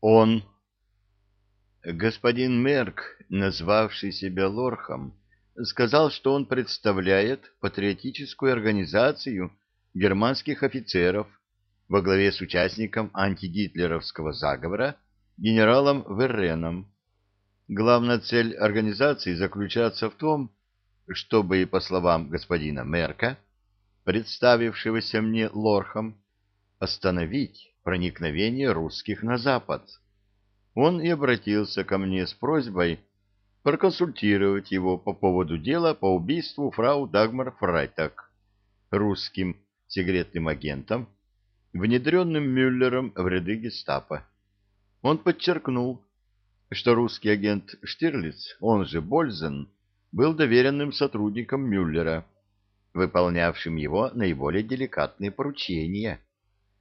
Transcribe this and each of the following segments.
Он, господин Мерк, назвавший себя Лорхом, сказал, что он представляет патриотическую организацию германских офицеров во главе с участником антигитлеровского заговора генералом Верреном. Главная цель организации заключается в том, чтобы, по словам господина Мерка, представившегося мне Лорхом, остановить проникновение русских на Запад. Он и обратился ко мне с просьбой проконсультировать его по поводу дела по убийству фрау Дагмар Фрайтак русским секретным агентом, внедренным Мюллером в ряды гестапо. Он подчеркнул, что русский агент Штирлиц, он же Бользен, был доверенным сотрудником Мюллера, выполнявшим его наиболее деликатные поручения.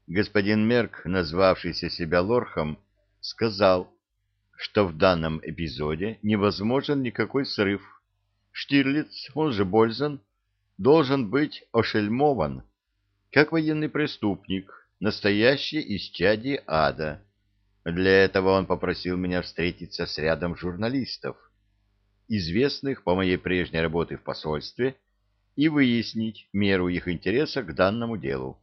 Господин Мерк, назвавшийся себя Лорхом, сказал, что в данном эпизоде невозможен никакой срыв. Штирлиц, он же Бользен, должен быть ошельмован, как военный преступник, настоящий исчадие ада. Для этого он попросил меня встретиться с рядом журналистов, известных по моей прежней работе в посольстве, и выяснить меру их интереса к данному делу.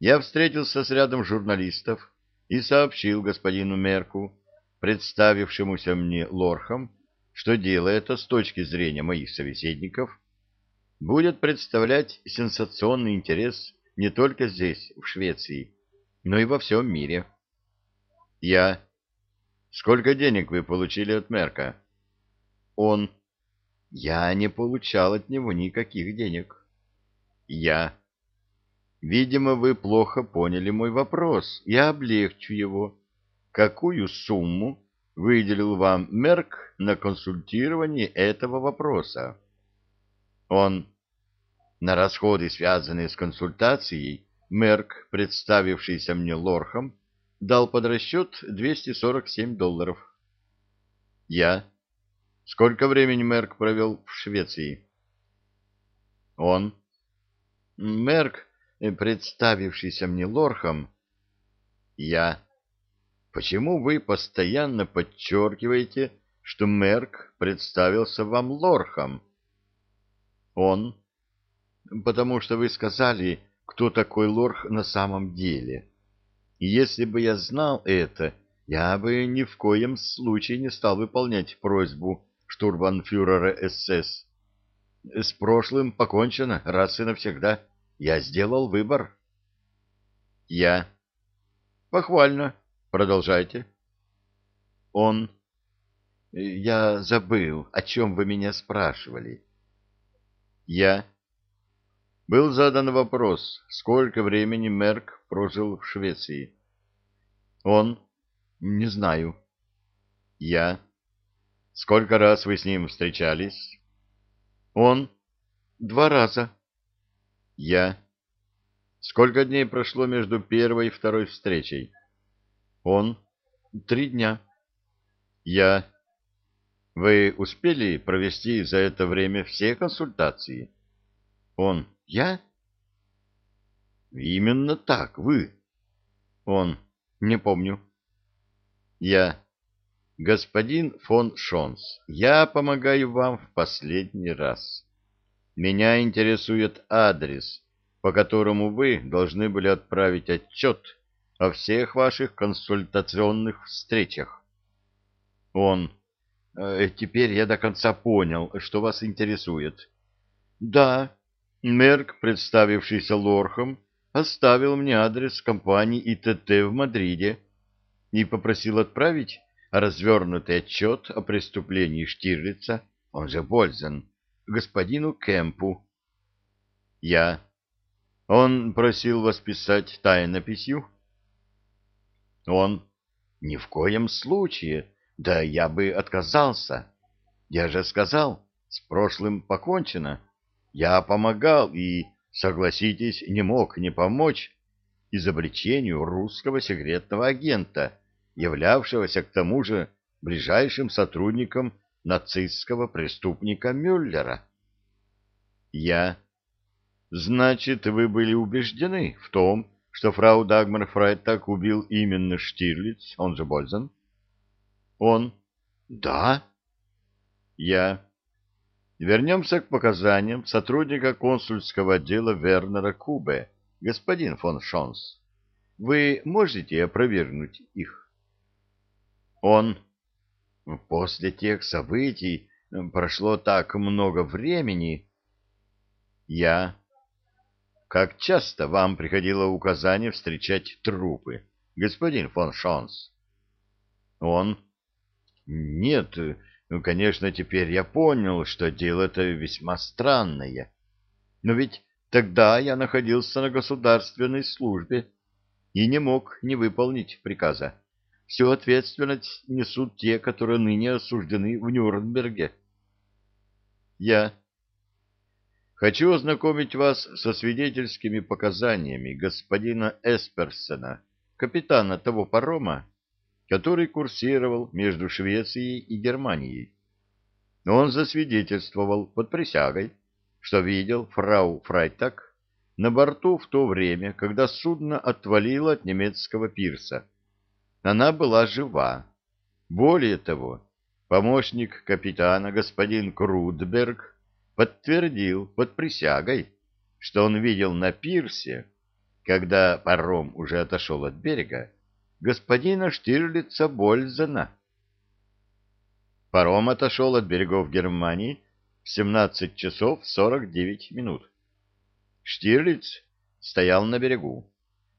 Я встретился с рядом журналистов и сообщил господину Мерку, представившемуся мне лорхом, что дело это с точки зрения моих собеседников будет представлять сенсационный интерес не только здесь, в Швеции, но и во всем мире. Я. Сколько денег вы получили от Мерка? Он. Я не получал от него никаких денег. Я. Видимо, вы плохо поняли мой вопрос. Я облегчу его. Какую сумму выделил вам Мерк на консультирование этого вопроса? Он. На расходы, связанные с консультацией, Мерк, представившийся мне лорхом, дал под расчет 247 долларов. Я. Сколько времени Мерк провел в Швеции? Он. Мерк, представившийся мне лорхом. Я. Почему вы постоянно подчеркиваете, что Мерк представился вам лорхом? Он. Потому что вы сказали, кто такой лорх на самом деле. И если бы я знал это, я бы ни в коем случае не стал выполнять просьбу штурбанфюрера СС. С прошлым покончено раз и навсегда. Я сделал выбор. Я. Похвально. Продолжайте. Он. Я забыл, о чем вы меня спрашивали. Я. Был задан вопрос, сколько времени Мерк прожил в Швеции. Он. Не знаю. Я. Сколько раз вы с ним встречались? Он. Два раза. Я. Сколько дней прошло между первой и второй встречей? Он. Три дня. Я. Вы успели провести за это время все консультации? Он. Я? Именно так, вы. Он. Не помню. Я. Господин фон Шонс, я помогаю вам в последний раз. Меня интересует адрес, по которому вы должны были отправить отчет о всех ваших консультационных встречах. Он. «Э, теперь я до конца понял, что вас интересует. Да, Мерк, представившийся Лорхом, оставил мне адрес компании ИТТ в Мадриде и попросил отправить развернутый отчет о преступлении Штирлица, он же Бользен, господину Кемпу. Я. Он просил вас писать тайнописью? Он. Ни в коем случае. Да я бы отказался. Я же сказал, с прошлым покончено. Я помогал и, согласитесь, не мог не помочь изобличению русского секретного агента, являвшегося к тому же ближайшим сотрудником нацистского преступника Мюллера. Я. Значит, вы были убеждены в том, что фрау Дагмар Фрайтак убил именно Штирлиц, он же Бользен? Он. Да. Я. Вернемся к показаниям сотрудника консульского отдела Вернера Кубе, господин фон Шонс. Вы можете опровергнуть их? Он. После тех событий прошло так много времени. Я. Как часто вам приходило указание встречать трупы, господин фон Шонс? Он. Нет, ну, конечно, теперь я понял, что дело-то весьма странное. Но ведь тогда я находился на государственной службе и не мог не выполнить приказа. Всю ответственность несут те, которые ныне осуждены в Нюрнберге. Я хочу ознакомить вас со свидетельскими показаниями господина Эсперсона, капитана того парома, который курсировал между Швецией и Германией. Он засвидетельствовал под присягой, что видел фрау Фрайтак на борту в то время, когда судно отвалило от немецкого пирса. Она была жива. Более того, помощник капитана господин Крудберг подтвердил под присягой, что он видел на пирсе, когда паром уже отошел от берега, господина Штирлица Бользена. Паром отошел от берегов Германии в 17 часов 49 минут. Штирлиц стоял на берегу.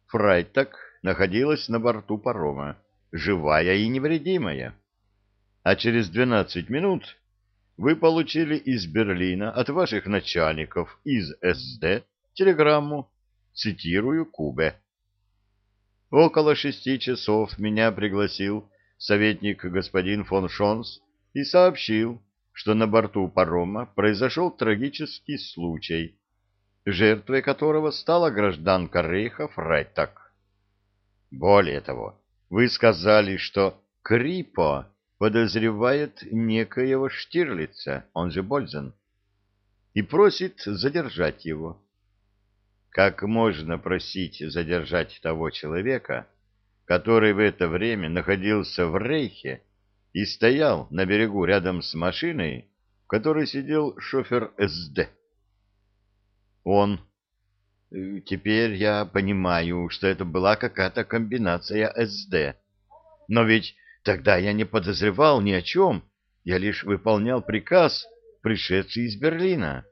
Фрайтак находилась на борту парома, живая и невредимая. А через 12 минут вы получили из Берлина от ваших начальников из СД телеграмму, цитирую Кубе. Около шести часов меня пригласил советник господин фон Шонс и сообщил, что на борту парома произошел трагический случай, жертвой которого стала гражданка Рейха Фрайтак. Более того, вы сказали, что Крипо подозревает некоего Штирлица, он же Бользен, и просит задержать его. Как можно просить задержать того человека, который в это время находился в Рейхе и стоял на берегу рядом с машиной, в которой сидел шофер СД? Он. Теперь я понимаю, что это была какая-то комбинация СД. Но ведь тогда я не подозревал ни о чем, я лишь выполнял приказ, пришедший из Берлина.